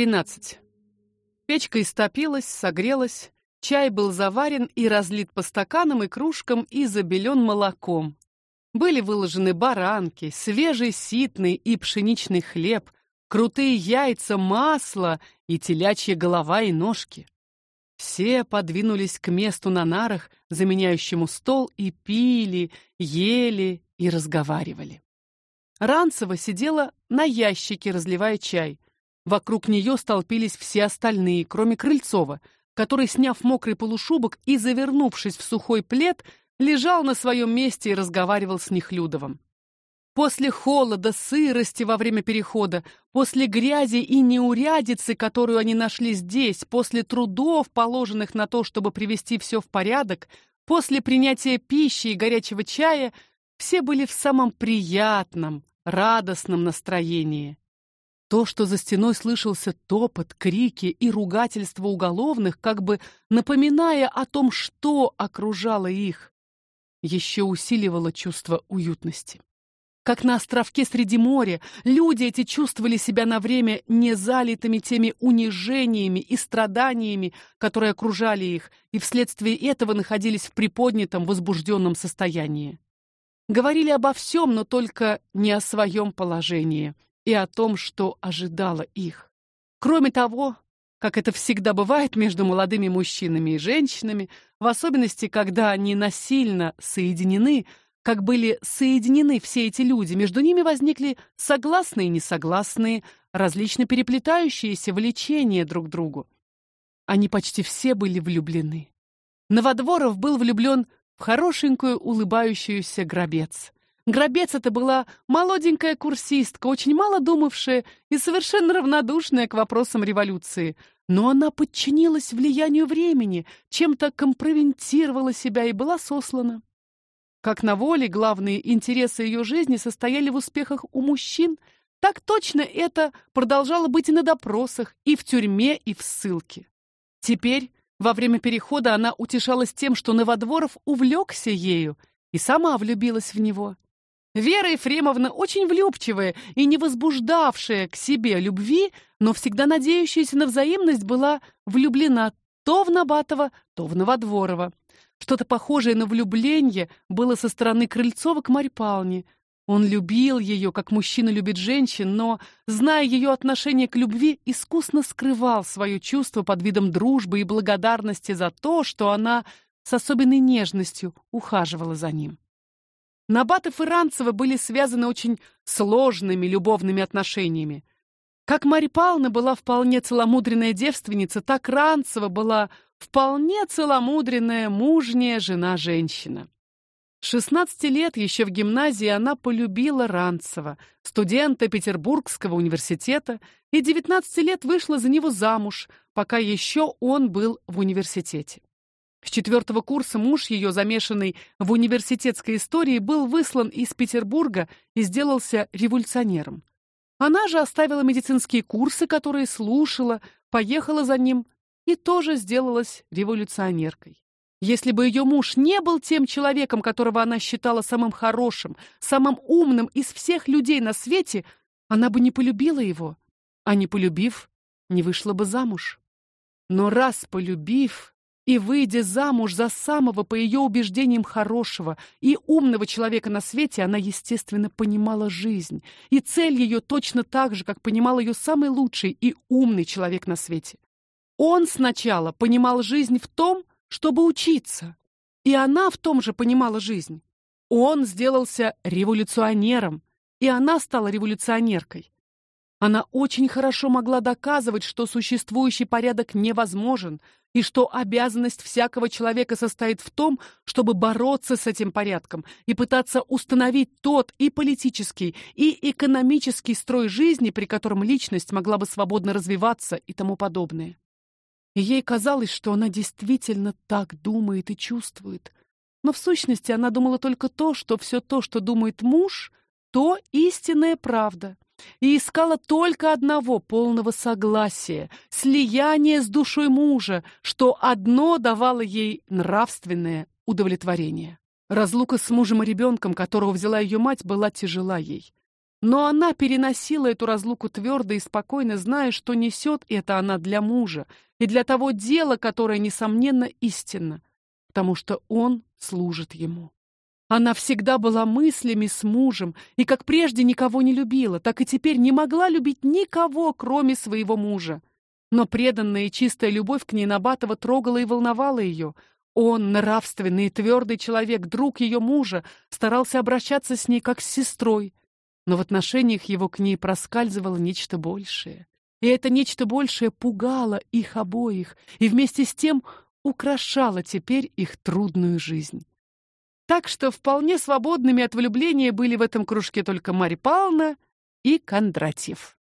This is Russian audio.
13. Печка истопилась, согрелась, чай был заварен и разлит по стаканам и кружкам и забелен молоком. Были выложены баранки, свежий ситный и пшеничный хлеб, крутые яйца, масло и телячья голова и ножки. Все подвинулись к месту на нарах, заменяющему стол, и пили, ели и разговаривали. Ранцева сидела на ящике, разливая чай. Вокруг нее столпились все остальные, кроме Крыльцова, который, сняв мокрый полушубок и завернувшись в сухой плед, лежал на своем месте и разговаривал с Нехлюдовым. После холода, сырости во время перехода, после грязи и неурядицы, которую они нашли здесь, после трудов, положенных на то, чтобы привести все в порядок, после принятия пищи и горячего чая, все были в самом приятном, радостном настроении. То, что за стеной слышался топот, крики и ругательства уголовных, как бы напоминая о том, что окружало их, еще усиливало чувство уютности. Как на островке среди моря, люди эти чувствовали себя на время не залитыми теми унижениями и страданиями, которые окружали их, и вследствие этого находились в приподнятом, возбужденном состоянии. Говорили обо всем, но только не о своем положении – и о том, что ожидало их. Кроме того, как это всегда бывает между молодыми мужчинами и женщинами, в особенности, когда они насильно соединены, как были соединены все эти люди, между ними возникли согласные и несогласные, различно переплетающиеся влечения друг к другу. Они почти все были влюблены. Новодворов был влюблен в хорошенькую улыбающуюся Гробец. Гробец это была молоденькая курсистка, очень мало думавшая и совершенно равнодушная к вопросам революции. Но она подчинилась влиянию времени, чем-то компрометировала себя и была сослана. Как на воле главные интересы ее жизни состояли в успехах у мужчин, так точно это продолжало быть и на допросах, и в тюрьме, и в ссылке. Теперь, во время перехода, она утешалась тем, что Новодворов увлекся ею и сама влюбилась в него. Вера Ефремовна очень влюбчивая и не возбуждавшая к себе любви, но всегда надеющаяся на взаимность, была влюблена то в Набатова, то в Новодворова. Что-то похожее на влюбление было со стороны Крыльцова к Марье Павловне. Он любил ее, как мужчина любит женщин, но, зная ее отношение к любви, искусно скрывал свое чувство под видом дружбы и благодарности за то, что она с особенной нежностью ухаживала за ним. Набатов и Ранцева были связаны очень сложными любовными отношениями. Как Марья Павловна была вполне целомудренная девственница, так Ранцева была вполне целомудренная, мужняя жена-женщина. С 16 лет еще в гимназии она полюбила Ранцева, студента Петербургского университета, и 19 лет вышла за него замуж, пока еще он был в университете. С четвертого курса муж ее, замешанный в университетской истории, был выслан из Петербурга и сделался революционером. Она же оставила медицинские курсы, которые слушала, поехала за ним и тоже сделалась революционеркой. Если бы ее муж не был тем человеком, которого она считала самым хорошим, самым умным из всех людей на свете, она бы не полюбила его, а не полюбив, не вышла бы замуж. Но раз полюбив, И выйдя замуж за самого по ее убеждениям хорошего и умного человека на свете, она естественно понимала жизнь, и цель ее точно так же, как понимал ее самый лучший и умный человек на свете. Он сначала понимал жизнь в том, чтобы учиться, и она в том же понимала жизнь. Он сделался революционером, и она стала революционеркой. Она очень хорошо могла доказывать, что существующий порядок невозможен, и что обязанность всякого человека состоит в том, чтобы бороться с этим порядком и пытаться установить тот и политический, и экономический строй жизни, при котором личность могла бы свободно развиваться и тому подобное. И ей казалось, что она действительно так думает и чувствует. Но в сущности она думала только то, что все то, что думает муж, то истинная правда и искала только одного полного согласия, слияния с душой мужа, что одно давало ей нравственное удовлетворение. Разлука с мужем и ребенком, которого взяла ее мать, была тяжела ей. Но она переносила эту разлуку твердо и спокойно, зная, что несет это она для мужа и для того дела, которое несомненно истинно, потому что он служит ему. Она всегда была мыслями с мужем и как прежде никого не любила, так и теперь не могла любить никого, кроме своего мужа. Но преданная и чистая любовь к ней Набатова трогала и волновала ее. Он, нравственный и твердый человек, друг ее мужа, старался обращаться с ней как с сестрой, но в отношениях его к ней проскальзывало нечто большее. И это нечто большее пугало их обоих и вместе с тем украшало теперь их трудную жизнь. Так что вполне свободными от влюбления были в этом кружке только Марья Павловна и Кондратьев.